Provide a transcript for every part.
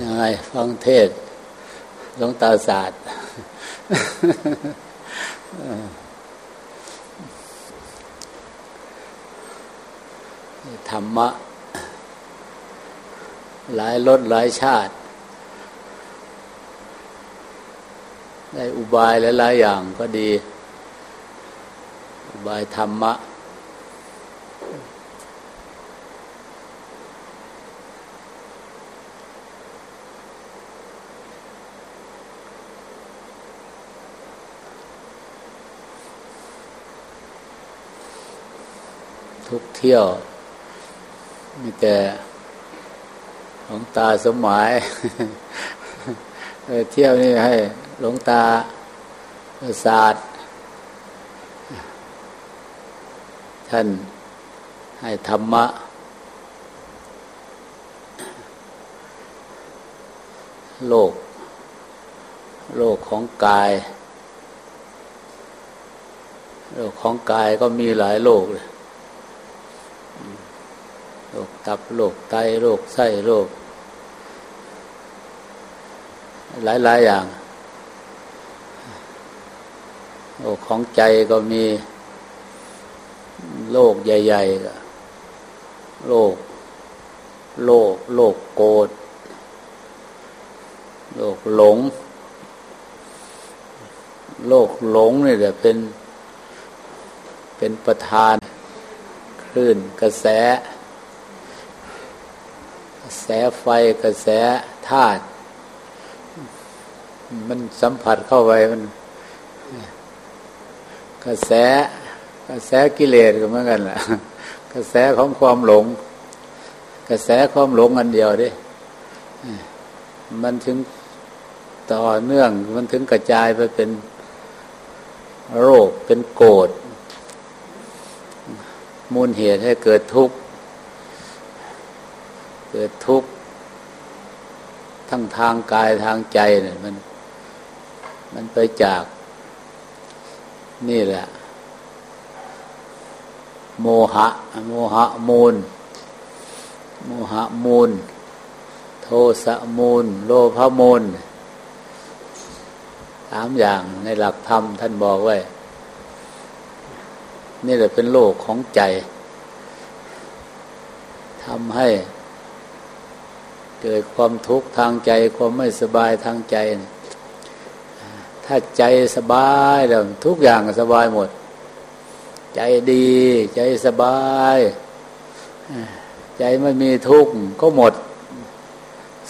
ยังไงฟังเทศหลวงตาศาสตร์ธรรมะ หลายรสหลายชาติ ได้อุบายหลายๆอย่างก็ดี อุบายธรรมะ ทุกเที่ยว มีแต่หลวงตาสมหมายเที่ยวนี่ให้หลวงตาศาสตร์ท่านให้ธรรมะ โลก โลกของกาย โลกของกายก็มีหลายโลกเลย โรคตับโรคไตโรคไส้โรค หลาย ๆ อย่างโรคของใจก็มีโรคใหญ่ๆโรคโรคโรคโกรธโรคหลงโรคหลงนี่แหละเป็นเป็นประธาน คลื่นกระแส กระแสไฟกระแสธาตุมันสัมผัสเข้าไปมัน กระแส กระแสกิเลสก็เหมือนกันแหละกระแสของความหลง กระแสความหลงอันเดียวดิมันถึงต่อเนื่องมันถึงกระจายไปเป็นโรคเป็นโกรธ มูลเหตุให้เกิดทุกข์ เกิดทุกข์ ทั้งทางกายทางใจเนี่ยมัน มันไปจาก นี่แหละ โมหะ โมหะมูล โมหะมูล โทสะมูล โลภมูลสามอย่างในหลักธรรมท่านบอกไว้ นี่แหละเป็นโลกของใจทำให้ เกิดความทุกข์ทางใจ ความไม่สบายทางใจ ถ้าใจสบายแล้วทุกอย่างสบายหมด ใจดี ใจสบาย ใจไม่มีทุกข์ก็หมด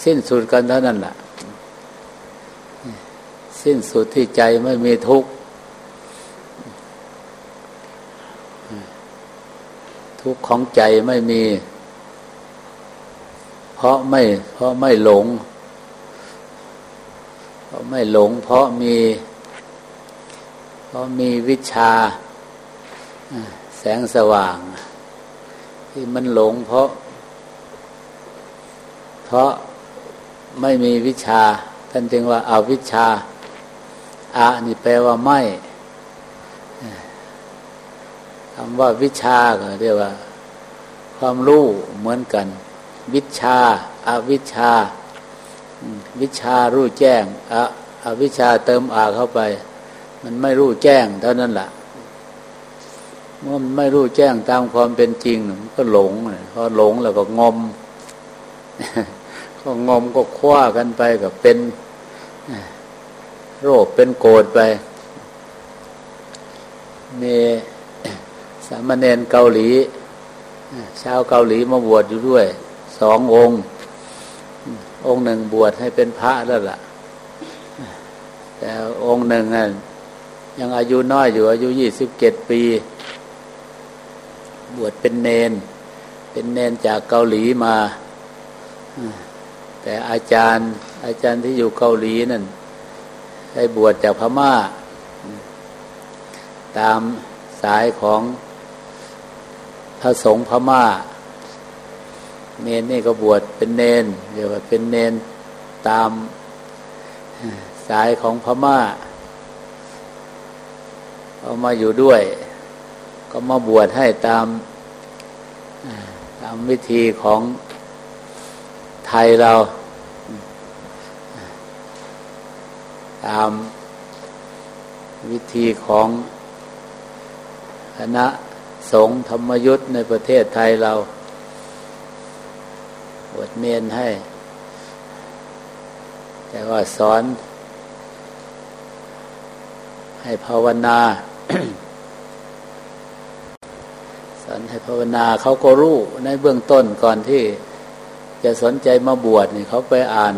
สิ้นสุดกันเท่านั้นแหละสิ้นสุดที่ใจไม่มีทุกข์ ทุกข์ของใจไม่มี เพราะไม่ เพราะไม่หลง เพราะไม่หลง เพราะมี เพราะมีวิชา แสงสว่าง ที่มันหลง เพราะ เพราะไม่มีวิชา ท่านจึงว่าเอาวิชาอานี่แปลว่าไม่ คำว่าวิชาก็เรียกว่า ความรู้เหมือนกัน วิชาอาวิชา วิชารู้แจ้งอะอวิชาเติมอาเข้าไป มันไม่รู้แจ้งเท่านั้นแหละเมื่อมันไม่รู้แจ้งตามความเป็นจริงมันก็หลงพอหลงแล้วก็งมก็งมก็คว้ากันไปกับเป็นโรคเป็นโกรธไปมีามเณรเกาหลีชาวเกาหลีมาบวชอยู่ด้วย สององค์ องค์หนึ่งบวชให้เป็นพระแล้วล่ะ แต่องค์หนึ่งน่ยังอายุน้อยอยู่ อายุยี่สิบเจ็ดปี บวชเป็นเนน เป็นเนนจากเกาหลีมา แต่อาจารย์ อาจารย์ที่อยู่เกาหลีนั่นได้บวชจากพม่า ตามสายของ พระสงฆ์พม่า เนนนี่ก็บวชเป็นเนนเรียกว่าเป็นเนนตามสายของพม่าเอามาอยู่ด้วย ก็มาบวชให้ตามตามวิธีของไทยเรา ตามวิธีของคณะ สงฆ์ธรรมยุทธ์ในประเทศไทยเราบวชเนนให้ แต่ว่าสอน ให้ภาวนา สอนให้ภาวนาเขาก็รู้ในเบื้องต้นก่อนที่ จะสนใจมาบวชนี่เขาไปอ่าน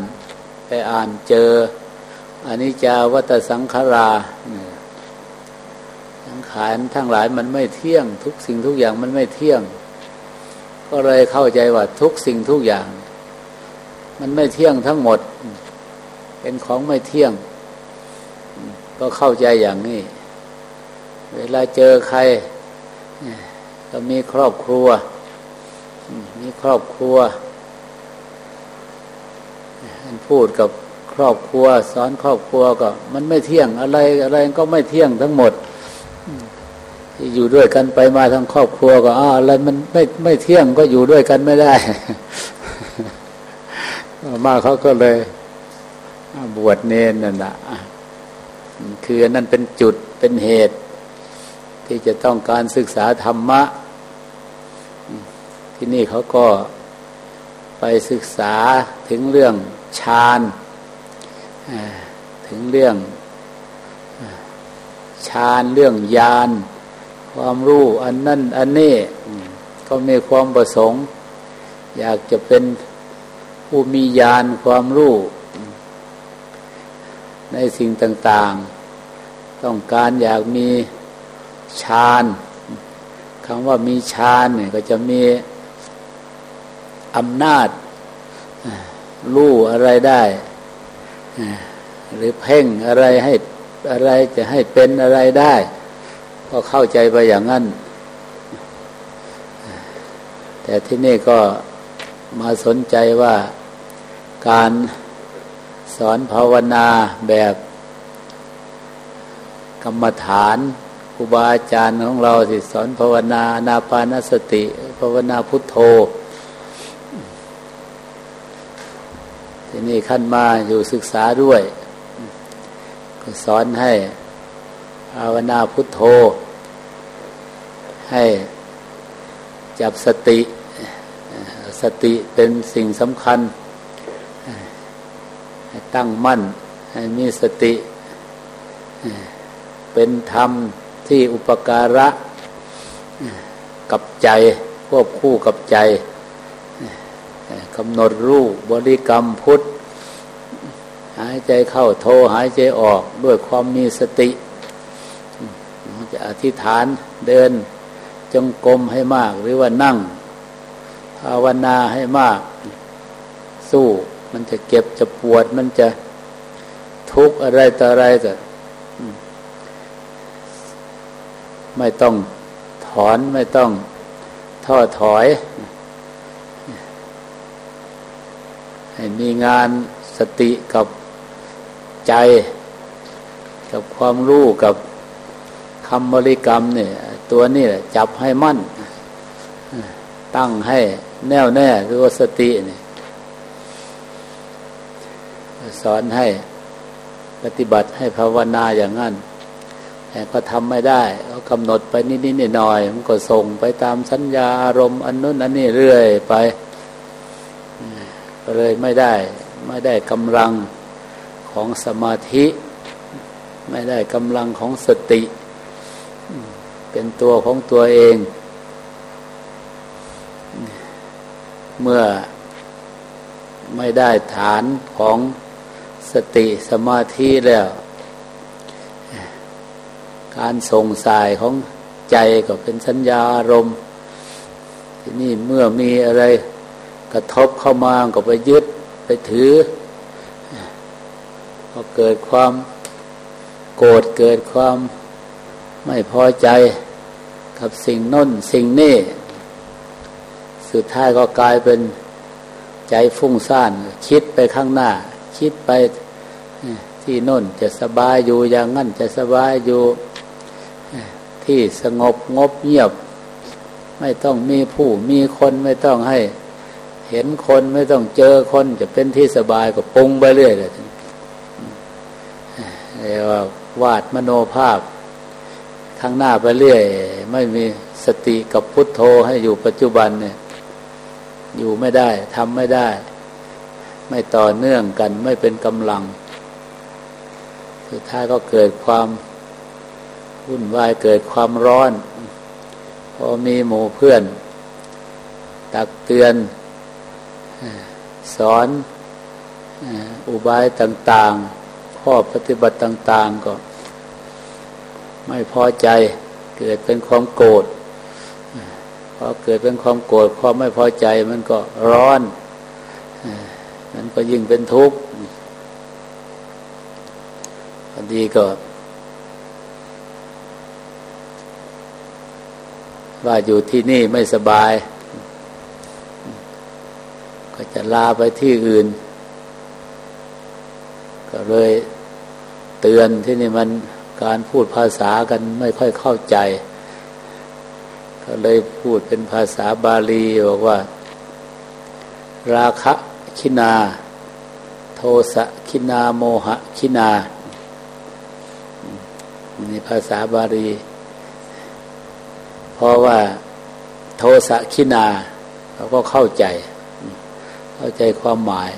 ไปอ่านเจออันนี้จาวัตสังขารา สังขารทั้งหลายมันไม่เที่ยง ทุกสิ่งทุกอย่างมันไม่เที่ยง ก็เลยเข้าใจว่าทุกสิ่งทุกอย่าง มันไม่เที่ยงทั้งหมด เป็นของไม่เที่ยง ก็เข้าใจอย่างนี้ เวลาเจอใคร ก็มีครอบครัว มีครอบครัวพูดกับครอบครัว สอนครอบครัวก็ มันไม่เที่ยงอะไรอะไรก็ไม่เที่ยงทั้งหมด อยู่ด้วยกันไปมาทั้งครอบครัวก็อ้าอะไรมันไม่ไม่เที่ยงก็อยู่ด้วยกันไม่ได้ มาเขาก็เลยบวชเนนนั่นแหละคือนั่นเป็นจุดเป็นเหตุ ที่จะต้องการศึกษาธรรมะ ที่นี่เขาก็ไปศึกษาถึงเรื่องฌานถึงเรื่องฌานเรื่องญาณ ความรู้อันนั่นอันนี้ก็มีความประสงค์ อยากจะเป็นผู้มีญาณความรู้ ในสิ่งต่าง ๆ ต้องการอยากมีฌานคำว่ามีฌานเนี่ยก็จะมีอำนาจรู้อะไรได้ หรือเพ่งอะไรให้อะไรจะให้เป็นอะไรได้ ก็เข้าใจไปอย่างนั้น แต่ที่นี่ก็มาสนใจว่าการสอนภาวนาแบบกรรมฐานครูบาอาจารย์ของเราที่สอนภาวนานาปานสติ ภาวนาพุทโธ ที่นี้ขั้นมาอยู่ศึกษาด้วย ก็สอนให้ภาวนาพุทโธ ให้จับสติ สติเป็นสิ่งสำคัญ ตั้งมั่น ให้มีสติ เป็นธรรมที่อุปการะกับใจควบคู่กับใจกำหนดรู้บริกรรมพุทธ หายใจเข้าโทหายใจออกด้วยความมีสติจะอธิษฐานเดิน จงกรมให้มาก หรือว่านั่ง ภาวนาให้มาก สู้มันจะเก็บจะปวด มันจะทุกข์อะไรต่ออะไรก็ไม่ต้องถอนไม่ต้องท้อถอย ให้มีงานสติกับใจ กับความรู้กับคำบริกรรมเนี่ย ตัวนี้จับให้มั่น ตั้งให้แน่วแน่คือว่าสติเนี่ยสอนให้ปฏิบัติให้ภาวนาอย่างนั้นแต่ก็ทำไม่ได้ก็กำหนดไปนิดๆหน่อยๆมันก็ส่งไปตามสัญญาอารมณ์อันนู้นอันนี้เรื่อยไปก็เลยไม่ได้ ไม่ได้กำลังของสมาธิ ไม่ได้กำลังของสติ เป็นตัวของตัวเอง เมื่อไม่ได้ฐานของสติสมาธิแล้ว การส่งสายของใจก็เป็นสัญญาอารมณ์ ที่นี่เมื่อมีอะไรกระทบเข้ามาก็ไปยึดไปถือพอเกิดความโกรธเกิดความ ไม่พอใจกับสิ่งน้นสิ่งนี้สุดท้ายก็กลายเป็นใจฟุ้งซ่าน คิดไปข้างหน้า คิดไปที่น้นจะสบายอยู่อย่างนั้นจะสบายอยู่ที่สงบงบเงียบ ไม่ต้องมีผู้มีคนไม่ต้องให้เห็นคนไม่ต้องเจอคนจะเป็นที่สบายก็ปรุงไปเรื่อยเลยเรียกว่าวาดมโนภาพ ข้างหน้าไปเรื่อย ไม่มีสติกับพุทโธให้อยู่ปัจจุบันเนี่ย อยู่ไม่ได้ทำไม่ได้ ไม่ต่อเนื่องกัน ไม่เป็นกำลัง สุดท้ายก็เกิดความวุ่นวายเกิดความร้อน พอมีหมู่เพื่อน ตักเตือน สอนอุบายต่าง ๆ ข้อปฏิบัติต่าง ๆ ก็ ไม่พอใจ เกิดเป็นความโกรธพอเกิดเป็นความโกรธความไม่พอใจมันก็ร้อนมันก็ยิ่งเป็นทุกข์พอดีก็ว่าอยู่ที่นี่ไม่สบาย ก็จะลาไปที่อื่น ก็เลยเตือนที่นี่มัน การพูดภาษากันไม่ค่อยเข้าใจ ก็เลยพูดเป็นภาษาบาลีบอกว่า ราคะคินา โทสะคินาโมหะคินานี่ภาษาบาลี เพราะว่า โทสะคินาเขาก็เข้าใจ เข้าใจความหมาย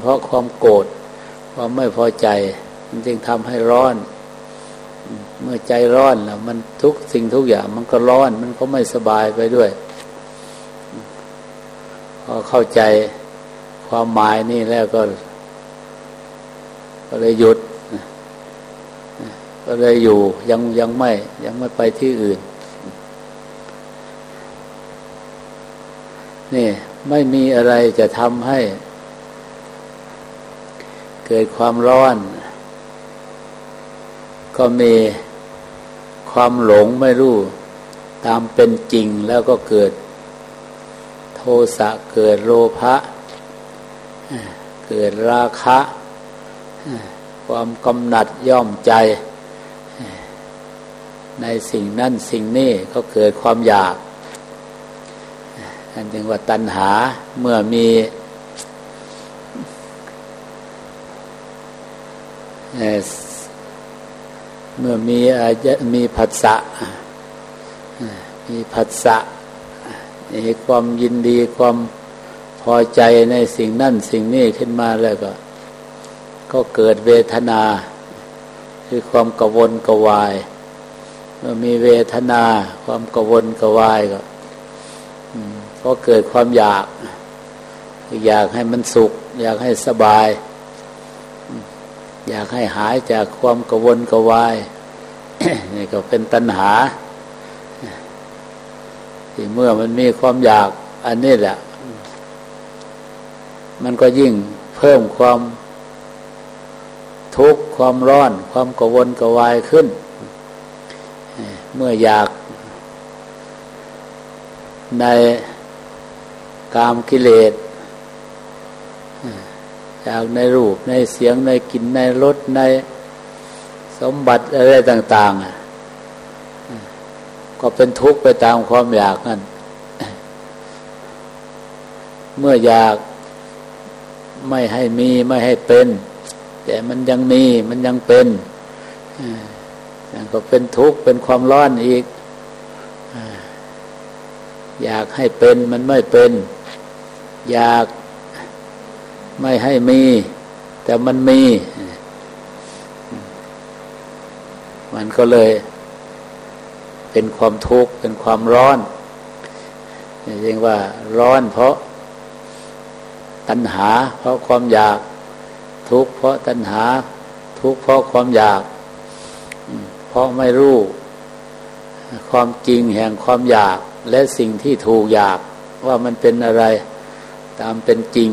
เพราะความโกรธความไม่พอใจ มันจึงทำให้ร้อน เมื่อใจร้อนแล้วมันทุกสิ่งทุกอย่าง มันก็ร้อน มันก็ไม่สบายไปด้วย พอเข้าใจความหมายนี่แล้วก็ ก็เลยหยุด ก็เลยอยู่ยังยังไม่ ยังไม่ไปที่อื่น นี่ไม่มีอะไรจะทำให้ เกิดความร้อน ก็มี ความหลงไม่รู้ ตามเป็นจริงแล้วก็เกิด โทสะเกิดโลภะเกิดราคะ ความกำหนัดย่อมใจ ในสิ่งนั้นสิ่งนี้ก็เกิดความอยากอันจึงว่าตัณหาเมื่อมีเเมื่อมีมีผัสสะมีผัสสะมีความยินดีความพอใจในสิ่งนั่นสิ่งนี้ขึ้นมาแล้วก็ ก็เกิดเวทนา คือความกวนกวายเมื่อมีเวทนา ความกวนกวายก็เพราะเกิดความอยาก อยากให้มันสุข อยากให้สบาย อยากให้หายจากความกวนกวายนี่ก็เป็นตัณหาที่เมื่อมันมีความอยาก อันนี้แหละ มันก็ยิ่งเพิ่มความทุกข์ความร้อน ความกวนกวายขึ้น เมื่ออยาก ในกามกิเลส จากในรูปในเสียงในกลิ่นในรสในสมบัติอะไรต่าง ๆ ก็เป็นทุกข์ไปตามความอยากนั่นเมื่ออยากไม่ให้มีไม่ให้เป็น แต่มันยังมีมันยังเป็นก็เป็นทุกข์เป็นความร้อนอีก อยากให้เป็นมันไม่เป็น อยาก ไม่ให้มี แต่มันมี มันก็เลย เป็นความทุกข์เป็นความร้อนเรียกว่าร้อนเพราะตัณหา เพราะความอยาก ทุกข์เพราะตัณหา ทุกข์เพราะความอยาก เพราะไม่รู้ ความจริงแห่งความอยาก และสิ่งที่ถูกอยาก ว่ามันเป็นอะไร ตามเป็นจริง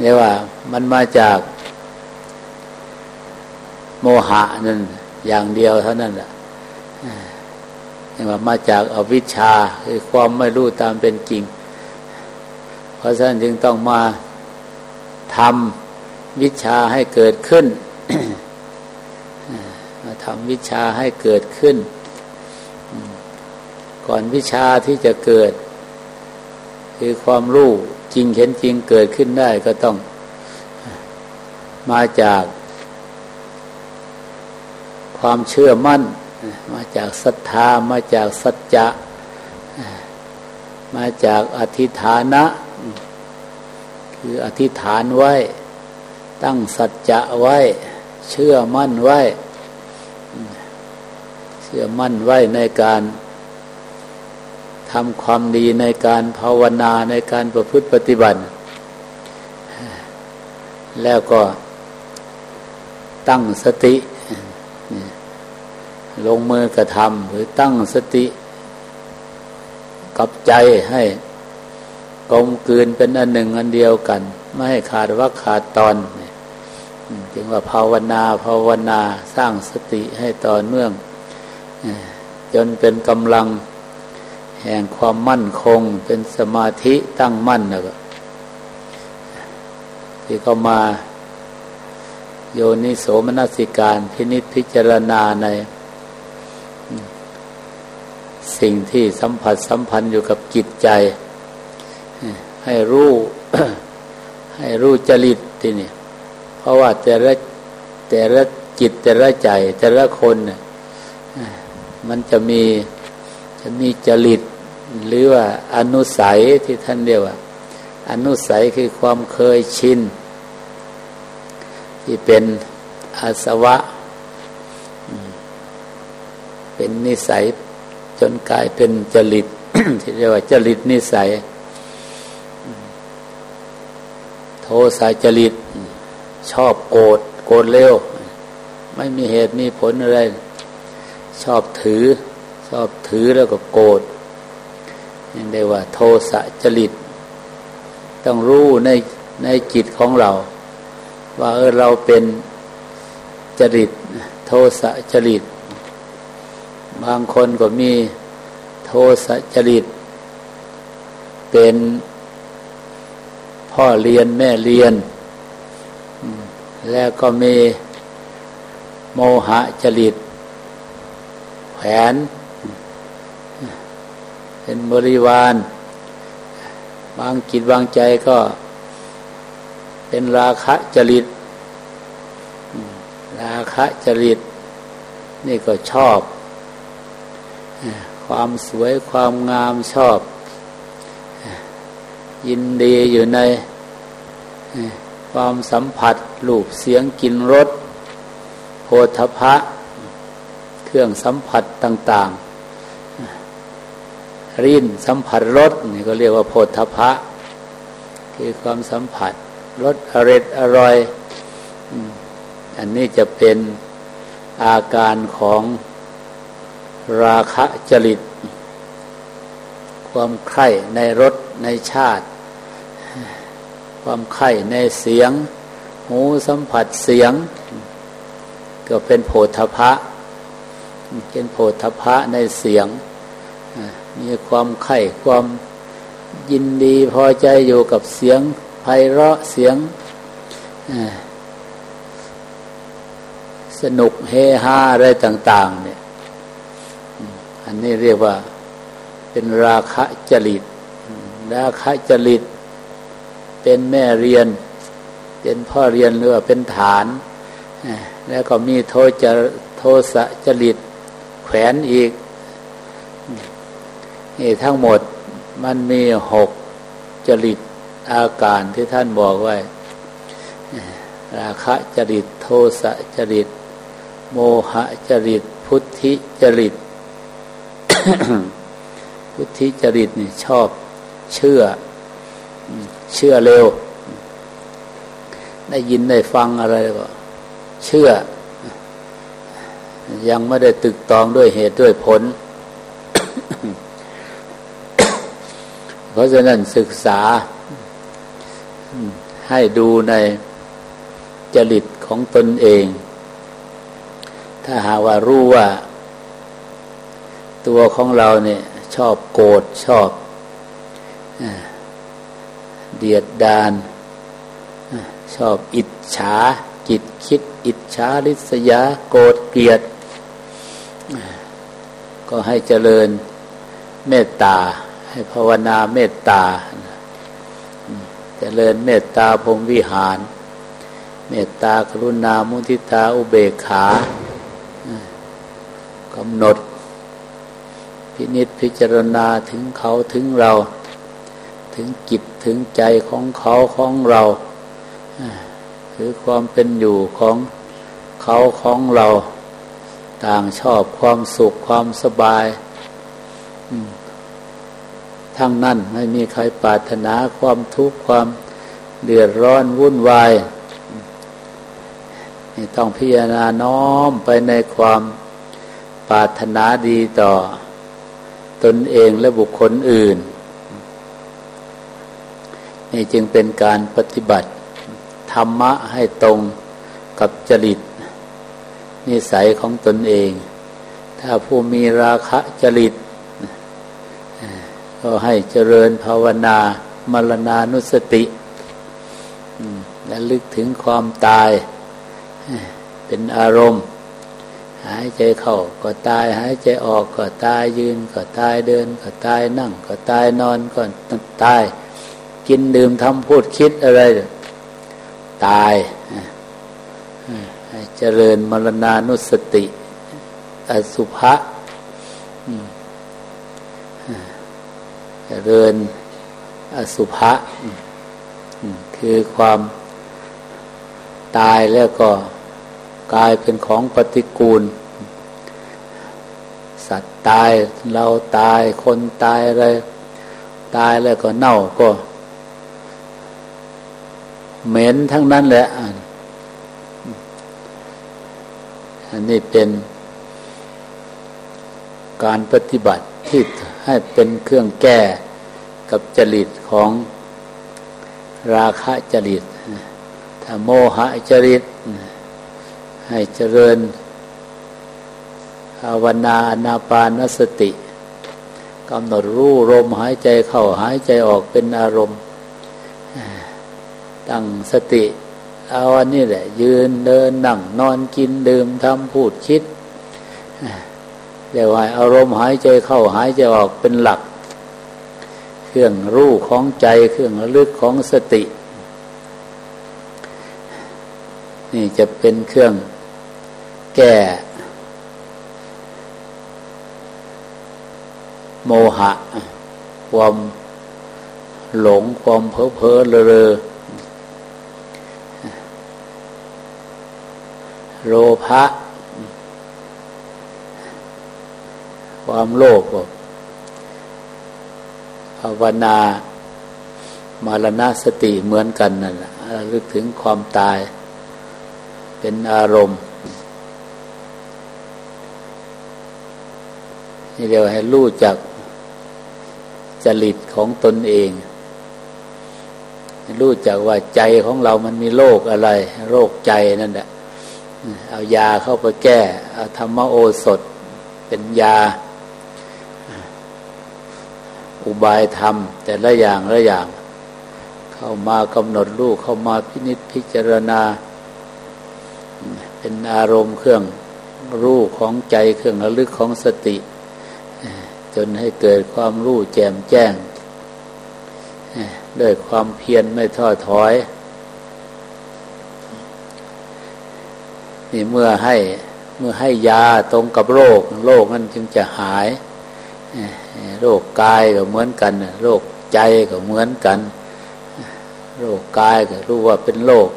เรียกว่ามันมาจากโมหะนั่นอย่างเดียวเท่านั้นแหละเรียกว่ามาจากอวิชชาคือความไม่รู้ตามเป็นจริง เพราะฉะนั้นจึงต้องมาทำวิชาให้เกิดขึ้นมาทำวิชาให้เกิดขึ้น ก่อนวิชาที่จะเกิด คือความรู้ จริงเห็นจริงเกิดขึ้นได้ก็ต้องมาจาก ความเชื่อมั่น มาจากศรัทธามาจากสัจจะ มาจากอธิฐานะ คืออธิษฐานไว้ ตั้งสัจจะไว้ เชื่อมั่นไว้ เชื่อมั่นไว้ในการ ทำความดีในการภาวนาในการประพฤติปฏิบัติ แล้วก็ตั้งสติ ลงมือกระทำหรือตั้งสติ กับใจให้กลมกลืนเป็นอันหนึ่งอันเดียวกัน ไม่ให้ขาดวักขาดตอนจึงว่าภาวนาภาวนาสร้างสติให้ต่อเนื่อง จนเป็นกำลัง แห่งความมั่นคงเป็นสมาธิตั้งมั่นนะก็ที่เขามาโยนิโสมนสิการพินิษพิจารณาใน สิ่งที่สัมผัสสัมพันธ์อยู่กับจิตใจ ให้รู้ ให้รู้จริตที่นี่เพราะว่าแต่ละแต่ละจิตแต่ละใจ แต่ละคนเนี่ยมันจะมีจะมีจริต หรือว่าอนุสัยที่ท่านเรียกว่า อนุสัยคือความเคยชิน ที่เป็นอาสวะ เป็นนิสัยจนกลายเป็นจริต ที่เรียกว่าจริตนิสัย โทสะจริต ชอบโกรธโกรธเร็ว ไม่มีเหตุมีผลอะไร ชอบถือ ชอบถือแล้วก็โกรธ ยังได้ว่า โทสะจริต ต้องรู้ในในจิตของเรา ว่าเออเราเป็นจริต โทสะจริต บางคนก็มีโทสะจริต เป็นพ่อเรียนแม่เรียน แล้วก็มีโมหะจริต แผน เป็นบริวาร บางจิตบางใจก็เป็นราคะจริต ราคะจริต นี่ก็ชอบ ความสวยความงามชอบ ยินดีอยู่ในความสัมผัสรูปเสียงกลิ่นรสโพธพะ เครื่องสัมผัสต่าง ๆ ริ้นสัมผัสรสนี่ก็เรียกว่าโพธพะ คือความสัมผัสรสอร็ดอร่อยอันนี้จะเป็นอาการของราคะจริต ความใคร่ในรสในชาติ ความใคร่ในเสียง หูสัมผัสเสียง ก็เป็นโผฏฐะเป็นโผฏฐะในเสียง มีความไข่ความยินดีพอใจอยู่กับเสียงไพเราะเสียงสนุกเฮฮาอะไรต่าง ๆ เนี่ย อันนี้เรียกว่าเป็นราคะจริต ราคะจริต เป็นแม่เรียน เป็นพ่อเรียนหรือว่าเป็นฐานแล้วก็มีโทจะโทสะจริต แขวนอีก นี่ทั้งหมดมันมีหกจริตอาการที่ท่านบอกไว้ ราคะจริตโทสะจริต โมหะจริต พุทธิจริต พุทธิจริตนี่ชอบเชื่อ เชื่อเร็ว ได้ยินได้ฟังอะไรก็เชื่อ ยังไม่ได้ตึกตองด้วยเหตุด้วยผล เพราะฉะนั้นศึกษาให้ดูในจริตของตนเอง ถ้าหาว่ารู้ว่า ตัวของเราเนี่ย ชอบโกรธชอบเดียดดานชอบอิจฉาจิตคิด อิจฉาริษยาโกรธเกลียด ก็ให้เจริญเมตตา ให้ภาวนาเมตตาจเจริญเมตตาพรมวิหาร เมตตากรุณามุทิตาอุเบกขากำหนด พินิษพิจารณาถึงเขาถึงเรา ถึงจิตถึงใจของเขาของเราคือความเป็นอยู่ของเขาของเรา ต่างชอบความสุขความสบาย ทั้งนั้น ไม่มีใครปรารถนาความทุกข์ความเดือดร้อนวุ่นวายนี่ต้องพิจารณาน้อมไปในความปรารถนาดีต่อ ตนเองและบุคคลอื่น นี่จึงเป็นการปฏิบัติ ธรรมะให้ตรงกับจริต นิสัยของตนเอง ถ้าผู้มีราคะจริต ก็ให้เจริญภาวนามรณานุสติและลึกถึงความตาย เป็นอารมณ์ หายใจเข้าก็ตาย หายใจออกก็ตายยืน ก็ตายเดิน ก็ตายนั่ง ก็ตายนอนก็ตาย กินดื่มทำพูดคิดอะไร ตายเจริญมรณานุสติอสุภะเจ ริญอสุภะคือความตายแล้วก็กลายเป็นของปฏิกูล สัตว์ตายเราตายคนตายอะไรตายแล้วก็เน่าก็เหม็นทั้งนั้นแหละ อันนี้เป็นการปฏิบัติที่ให้เป็นเครื่องแก้ กับจริตของราคะจริตถ้าโมหะจริต ให้เจริญภาวนานาปานสติกำหนดรู้ลมหายใจเข้าหายใจออกเป็นอารมณ์ ตั้งสติ เอาอันนี้แหละ ยืนเดินนั่งนอนกินดื่มทำพูดคิดเรียกว่าอารมณ์หายใจเข้าหายใจออกเป็นหลัก เครื่องรู้ของใจ เครื่องระลึกของสติ นี่จะเป็นเครื่องแก้โมหะ ความหลงความเพ้อเพ้อเลอโลภะความโลภภาวนา มารณสติเหมือนกันนั่นแหละลึกถึงความตาย เป็นอารมณ์ นี่เดียวให้รู้จักจริตของตนเอง รู้จักว่าใจของเรามันมีโรคอะไร โรคใจนั่นแหละเอายาเข้าไปแก้เอาธรรมโอสถ เป็นยา อุบายธรรม แต่ละอย่างละอย่าง เข้ามากำหนดรูปเข้ามาพินิจพิจารณา เป็นอารมณ์เครื่องรู้ของใจเครื่องระลึกของสติ จนให้เกิดความรู้แจ่มแจ้งด้วยความเพียรไม่ท้อถอย นี่เมื่อให้เมื่อให้ยาตรงกับโรคโรคนั้นจึงจะหาย โรคกายก็เหมือนกันโรคใจก็เหมือนกัน โรคกายก็รู้ว่าเป็นโรค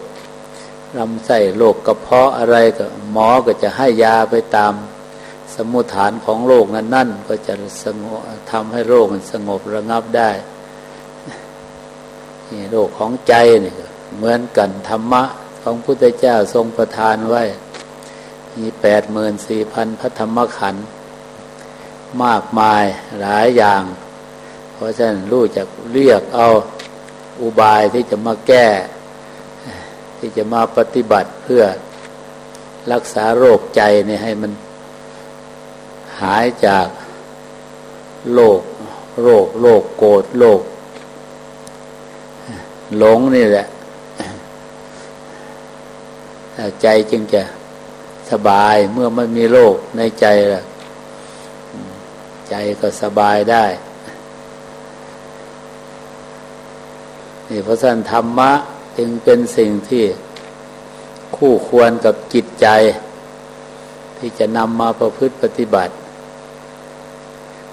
ลำไส้โรคกระเพาะอะไรก็หมอก็จะให้ยาไปตาม สมุฐานของโรคนั้นนั่นก็จะสงบทำให้โรคมันสงบระงับได้นี่โรคของใจนี่เหมือนกันธรรมะของพุทธเจ้าทรงประทานไว้ มีแปดหมื่นสี่พันพระธรรมขันธ์ มากมายหลายอย่าง เพราะฉะนั้นรู้จักเรียกเอาอุบายที่จะมาแก้ ที่จะมาปฏิบัติเพื่อรักษาโรคใจเนี่ยให้มันหายจากโรคโรคโรคโกรธโรคหลงนี่แหละ ใจจึงจะสบายเมื่อไม่มีโรคในใจแล้ว ใจก็สบายได้ นี่เพราะฉะนั้นธรรมะจึงเป็นสิ่งที่คู่ควรกับจิตใจ ที่จะนำมาประพฤติปฏิบัติ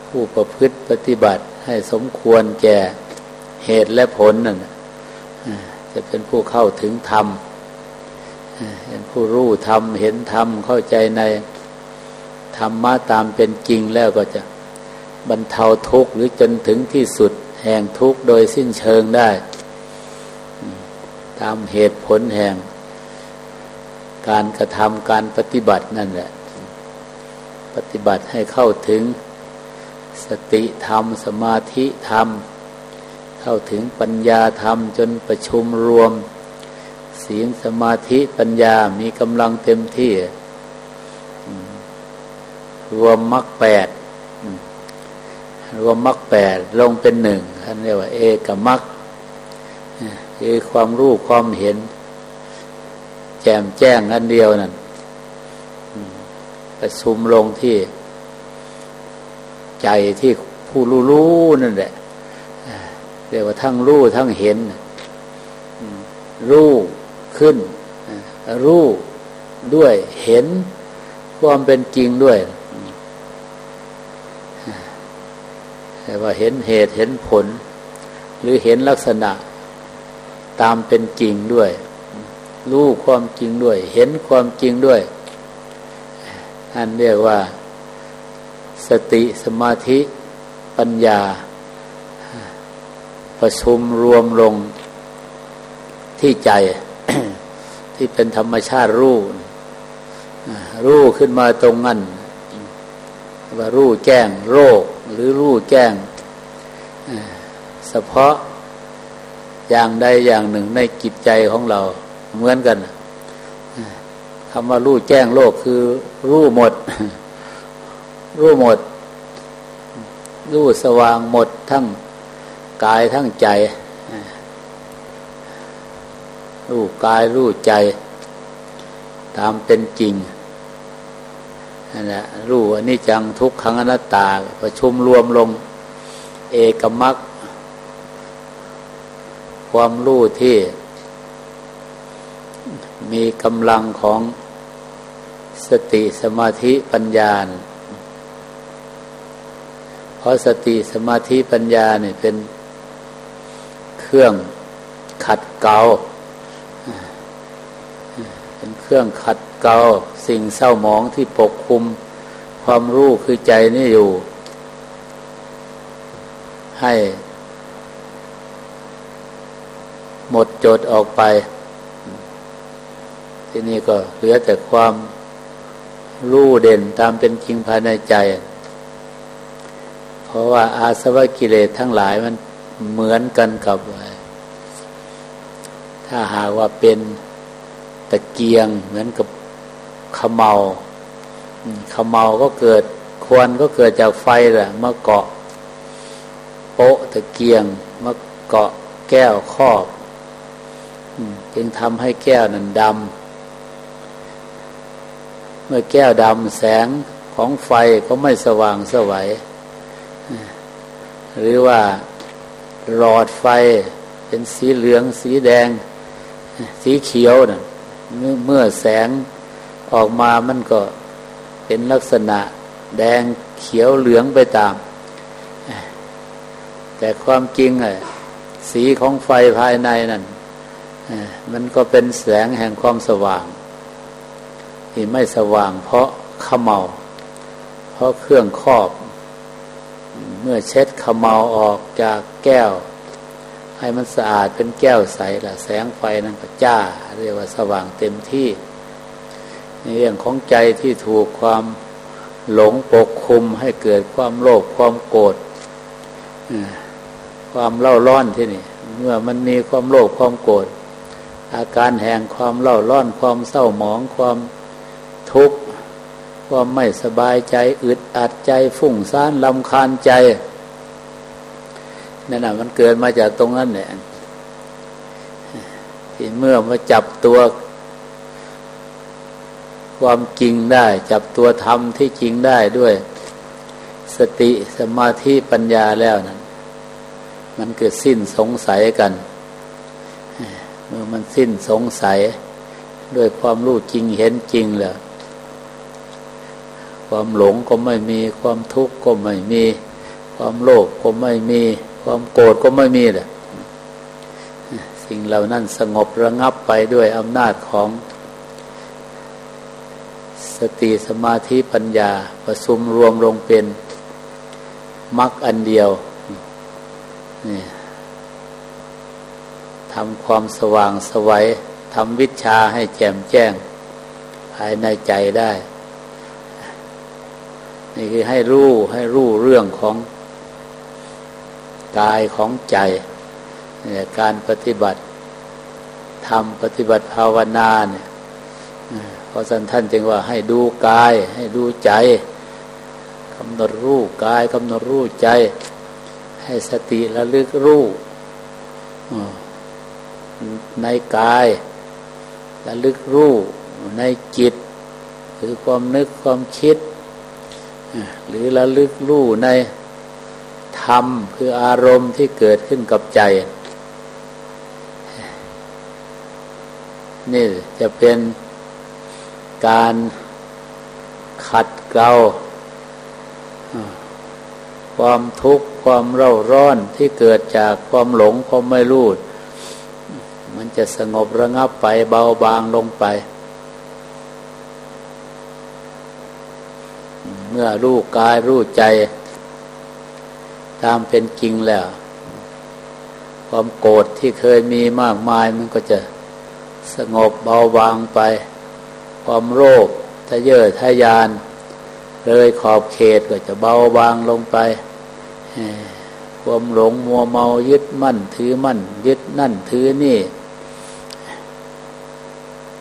ผู้ประพฤติปฏิบัติให้สมควรแก่เหตุและผลนั่นจะเป็นผู้เข้าถึงธรรมเป็นผู้รู้ธรรม เห็นธรรม เข้าใจในธรรมะตามเป็นจริงแล้วก็จะ บรรเทาทุกข์หรือจนถึงที่สุดแห่งทุกข์โดยสิ้นเชิงได้ ตามเหตุผลแห่ง การกระทำการปฏิบัตินั่นแหละ ปฏิบัติให้เข้าถึงสติธรรม สมาธิธรรม เข้าถึงปัญญาธรรมจนประชุมรวม ศีลสมาธิปัญญามีกำลังเต็มที่ รวมมรรคแปด รวมมรรคแปดลงเป็นหนึ่งท่านเรียกว่า เอกมรรคคือความรู้ความเห็น แจ่มแจ้งอันเดียวนั่นประชุมลงที่ใจที่ผู้รู้รู้นั่นแหละเรียกว่าทั้งรู้ทั้งเห็นรู้ขึ้นรู้ด้วยเห็นความเป็นจริงด้วย แต่ว่าเห็นเหตุเห็นผล หรือเห็นลักษณะตามเป็นจริงด้วย รู้ความจริงด้วย เห็นความจริงด้วย อันเรียกว่า สติสมาธิปัญญา ประชุมรวมลงที่ใจที่เป็นธรรมชาติรู้รู้ขึ้นมาตรงนั้นว่ารู้แจ้งโรค หรือรู้แจ้งเฉพาะอย่างใดอย่างหนึ่งในจิตใจของเราเหมือนกันคำว่ารู้แจ้งโลกคือรู้หมด รู้หมด รู้สว่างหมดทั้งกายทั้งใจ รู้กายรู้ใจ ตามเป็นจริง นั่นแหละรู้อนนี้จังทุกขังอนัตตาประชุมรวมลง เอกมักความรู้ที่ มีกำลังของสติสมาธิปัญญาเพราะสติสมาธิปัญญาเนี่ยเป็นเครื่องขัดเกลา เป็นเครื่องขัดเกลาสิ่งเศร้าหมองที่ปกคุม ความรู้คือใจนี่อยู่ ให้ หมดจดออกไป ที่นี่ก็เหลือแต่ความรู้เด่นตามเป็นจริงภายในใจ เพราะว่าอาสวะกิเลสทั้งหลายมันเหมือนกันกับ ถ้าหากว่าเป็น ตะเกียง เหมือนกับขมเมาขมเมาก็เกิดควันก็เกิดจากไฟแหละมาเกาะโป๊ะตะเกียงมาเกาะแก้วครอบจึงทำให้แก้วนั้นดำเมื่อแก้วดำแสงของไฟก็ไม่สว่างสวัยหรือว่าหลอดไฟเป็นสีเหลือง สีแดง สีเขียวนะ่ะ เมื่อแสงออกมามันก็เป็นลักษณะแดงเขียวเหลืองไปตาม แต่ความจริงอะสีของไฟภายในนั่นมันก็เป็นแสงแห่งความสว่าง ที่ไม่สว่างเพราะขมเมาเพราะเครื่องครอบ เมื่อเช็ดขมเมาออกจากแก้ว ให้มันสะอาดเป็นแก้วใสละแสงไฟนั้นก็จ้า เรียกว่าสว่างเต็มที่ในเรื่องของใจที่ถูกความหลงปกคุมให้เกิดความโลภความโกรธความเล่าร้อนที่นี่ เมื่อมันมีความโลภความโกรธอาการแห่งความเล่าร้อนความเศร้าหมองความทุกข์ความไม่สบายใจอึดอัดใจฟุ้งซ่านลำคาญใจ นั่นแหะมันเกิดมาจากตรงนั้นแหละที่เมื่อมาจับตัวความจริงได้ จับตัวธรรมที่จริงได้ด้วย สติสมาธิปัญญาแล้วนั้น มันเกิดสิ้นสงสัยกัน เมื่อมันสิ้นสงสัย ด้วยความรู้จริงเห็นจริงแล้วความหลงก็ไม่มี ความทุกข์ก็ไม่มี ความโลภก็ไม่มี ความโกรธก็ไม่มีแหละสิ่งเหล่านั้นสงบระงับไปด้วยอำนาจของ สติสมาธิปัญญาประสุมรวมลงเป็นมรรคอันเดียวนี่ทำความสว่างสวัยทำวิชาให้แจ่มแจ้ง ภายในใจได้ นี่คือให้รู้ให้รู้เรื่องของ กายของใจเนี่ยการปฏิบัติทำปฏิบัติภาวนาเนี่ยเพราะสันท่านจึงว่าให้ดูกาย ให้ดูใจกำหนดรู้กายกำหนดรู้ใจ ให้สติระลึกรู้ในกายระลึกรู้ในจิตคือความนึกความคิด หรือระลึกรู้ใน ธรรม คืออารมณ์ที่เกิดขึ้นกับใจ นี่จะเป็นการขัดเกลาความทุกข์ความเร่าร้อนที่เกิดจากความหลงความไม่รู้มันจะสงบระงับไปเบาบางลงไป เมื่อรู้กายรู้ใจ ตามเป็นจริงแล้ว ความโกรธที่เคยมีมากมายมันก็จะสงบเบาบางไป ความโรคทะเยอทะยาน เลยขอบเขตก็จะเบาบางลงไป ความหลงมัวเมายึดมั่น ถือมั่น ยึดนั่นถือนี่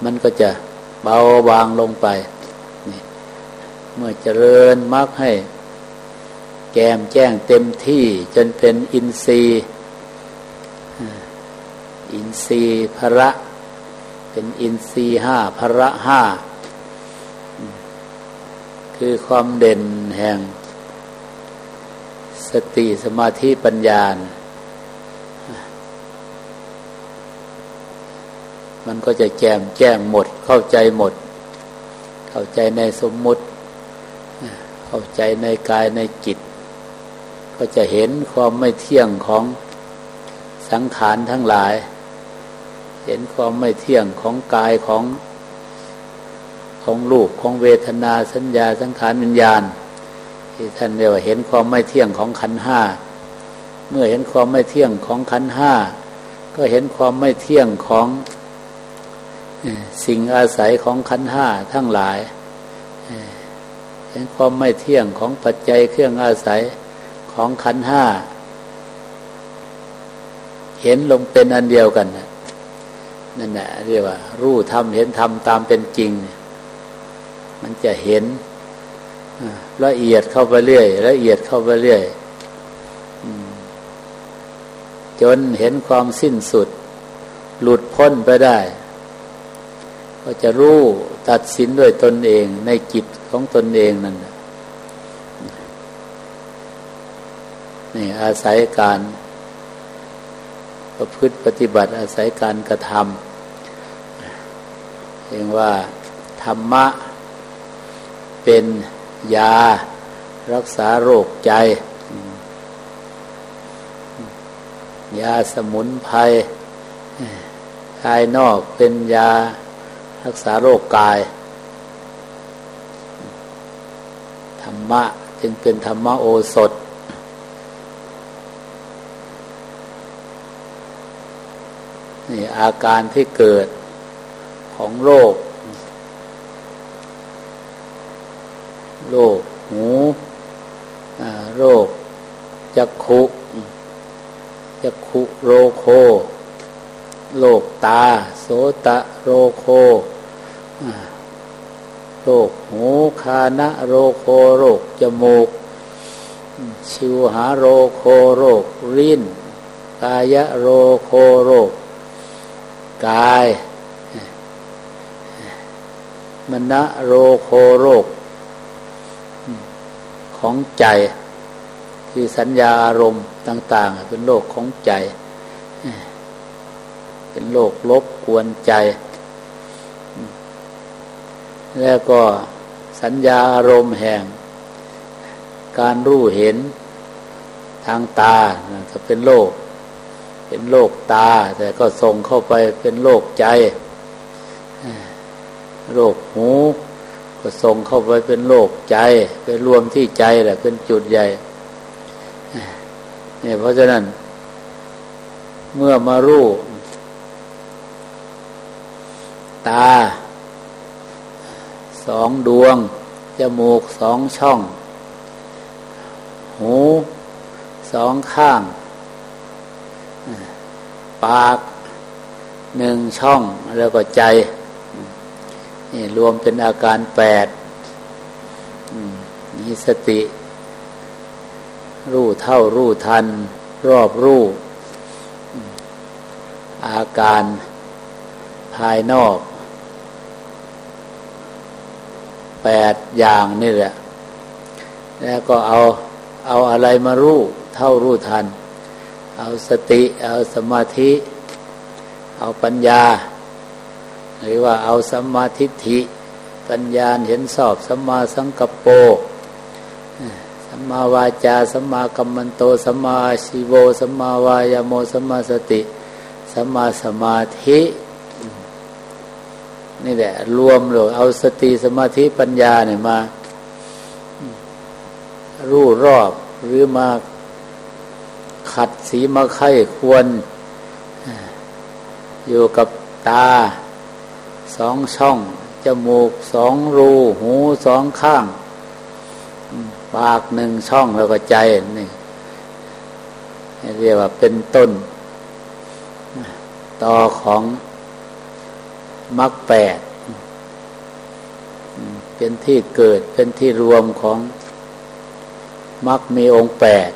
มันก็จะเบาบางลงไป เมื่อเจริญมรรคให้ แกมแจ้งเต็มที่จนเป็นอินทรีย์ อินทรีย์พระเป็นอินทรีย์ห้าพระห้า คือความเด่นแห่ง สติสมาธิปัญญา มันก็จะแจมแจ้งหมด เข้าใจหมด เข้าใจในสมมุติ เข้าใจในกายในจิต ก็จะเห็นความไม่เที่ยงของสังขารทั้งหลาย เห็นความไม่เที่ยงของกายของของรูปของเวทนาสัญญาสังขารวิญญาณ ที่ท่านเรียกว่าเห็นความไม่เที่ยงของขันห้าเมื่อเห็นความไม่เที่ยงของขันห้าก็เห็นความไม่เที่ยงของสิ่งอาศัยของขันห้าทั้งหลาย เห็นความไม่เที่ยงของปัจจัยเครื่องอาศัย ของขันห้า เห็นลงเป็นอันเดียวกันนั่นแหละเรียกว่า รู้ธรรมเห็นธรรมตามเป็นจริง มันจะเห็นละเอียดเข้าไปเรื่อยละเอียดเข้าไปเรื่อยจนเห็นความสิ้นสุด หลุดพ้นไปได้ ก็จะรู้ตัดสินด้วยตนเองในจิตของตนเองนั่น นี่อาศัยการประพฤติปฏิบัติอาศัยการกระทำเองว่า ธรรมะ เป็นยา รักษาโรคใจ ยาสมุนไพรภายนอกเป็นยา รักษาโรคกาย ธรรมะจึงเป็นธรรมโอสถ นี่อาการที่เกิดของโรคโรคหูโรคจักขุจักขุโรโคโรคตา โสตะโรโคโรคหูคานะโรโคโรคจมูก ชิวหาโรโคโรคลิ้นกายะโรโคโรค กาย มณะโรโคโรค ของใจคือสัญญาอารมณ์ต่าง ๆ เป็นโลกของใจ เป็นโรคลบกวนใจ แล้วก็สัญญาอารมณ์แห่ง การรู้เห็นทางตาก็เป็นโรค เป็นโรคตา แต่ก็ส่งเข้าไปเป็นโรคใจโรคหู ก็ส่งเข้าไปเป็นโรคใจ ไปรวมที่ใจแหละเป็นจุดใหญ่เนี่ยเพราะฉะนั้น เมื่อมารู้ตา สองดวง จมูกสองช่อง หู สองข้าง ปากหนึ่งช่องแล้วก็ใจนี่รวมเป็นอาการแปดมีสติ รู้เท่ารู้ทัน รอบรู้ อาการภายนอกแปดอย่างนี่แหละ แล้วก็เอาเอาอะไรมารู้ เท่ารู้ทัน เอาสติ เอาสมาธิ เอาปัญญา หรือว่าเอาสัมมาทิฏฐิ ปัญญาเห็นสอบสัมมาสังกปโปสัมมาวาจาสัมมากัมมันโตสัมมาชีโวสัมมาวายโมสัมมาสติสัมมาสมาธิ นี่แหละ รวมเลยเอาสติสมาธิปัญญาเนี่ยมา รู้รอบหรือมา ขัดสีมาไข่ควร อยู่กับตาสองช่อง จมูกสองรู หูสองข้าง ปากหนึ่งช่องแล้วก็ใจนี่เรียกว่าเป็นต้น ต่อของมรรคแปด เป็นที่เกิดเป็นที่รวมของมรรคมีองค์แปด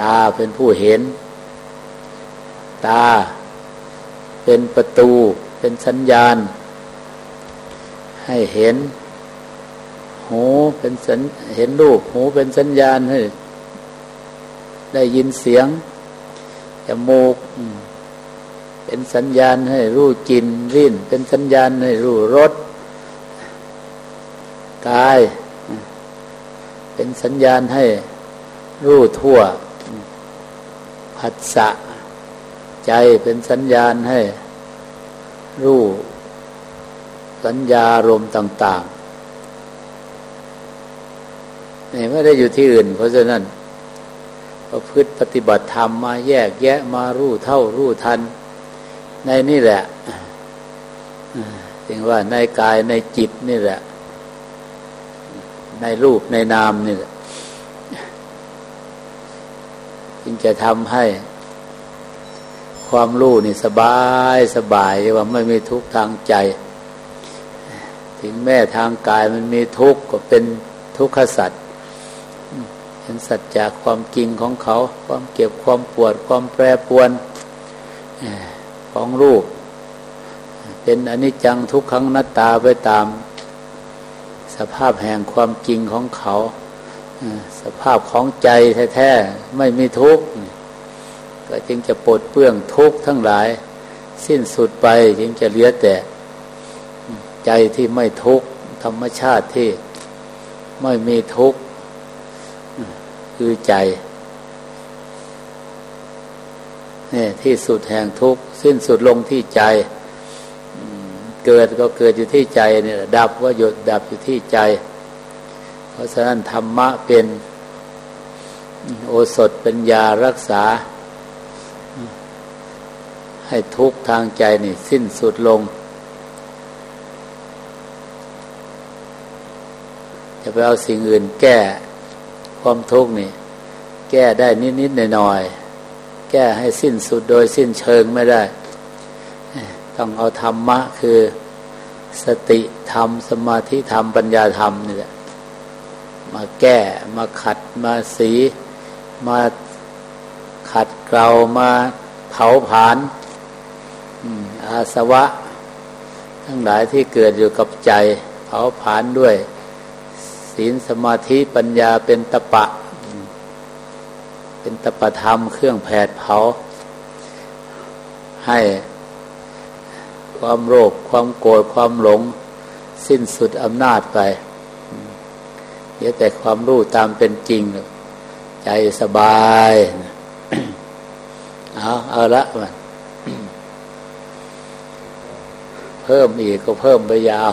ตาเป็นผู้เห็น ตาเป็นประตู เป็นสัญญาณ ให้เห็น หูเป็นสัญเห็นรูป หูเป็นสัญญาณให้ได้ยินเสียงจมูกเป็นสัญญาณให้รู้จินริ้น เป็นสัญญาณให้รู้รสกาย เป็นสัญญาณให้รู้ทั่ว ผัสสะใจเป็นสัญญาณให้ รู้สัญญารมต่างๆนี่ไม่ได้อยู่ที่อื่น เพราะฉะนั้นประพฤติปฏิบัติธรรมมาแยกแยะมารู้เท่ารู้ทัน ในนี่แหละถึงว่าในกายในจิตนี่แหละ ในรูปในนามนี่แหละ จึงจะทำให้ความรู้นี่สบายสบายว่าไม่มีทุกข์ทางใจ ถึงแม้ทางกายมันมีทุกข์ก็เป็นทุกขสัตว์เห็นสัจจากความจริงของเขา ความเก็บความปวดความแปรปวนของรูป เป็นอนิจจังทุกขังนัตตาไปตาม สภาพแห่งความจริงของเขา สภาพของใจแท้ๆไม่มีทุกข์ก็จึงจะปลดเปื้องทุกข์ทั้งหลาย สิ้นสุดไปจึงจะเหลือแต่ ใจที่ไม่ทุกข์ธรรมชาติที่ไม่มีทุกข์คือใจนี่ที่สุดแห่งทุกข์สิ้นสุดลงที่ใจ เกิดก็เกิดอยู่ที่ใจเนี่ยดับก็หยุดดับอยู่ที่ใจ เพราะฉะนั้นธรรมะเป็นโอสถเป็นยารักษา ให้ทุกทางใจนี่สิ้นสุดลง จะไปเอาสิ่งอื่นแก้ความทุกข์นี่ แก้ได้นิดๆหน่อยๆแก้ให้สิ้นสุดโดยสิ้นเชิงไม่ได้ ต้องเอาธรรมะคือสติธรรม สมาธิธรรม ปัญญาธรรมนี่แหละ มาแก้ มาขัดมาสี มาขัดเกลามาเผาผลาญอาสวะ ทั้งหลายที่เกิดอยู่กับใจ เผาผลาญด้วย ศีลสมาธิปัญญาเป็นตะปะ เป็นตะปะธรรมเครื่องแผดเผา ให้ความโลภความโกรธความหลง สิ้นสุดอำนาจไป เยอะแต่ความรู้ตามเป็นจริงใจสบายเอาเอาละมันเพิ่มอีกก็เพิ่มไปยาว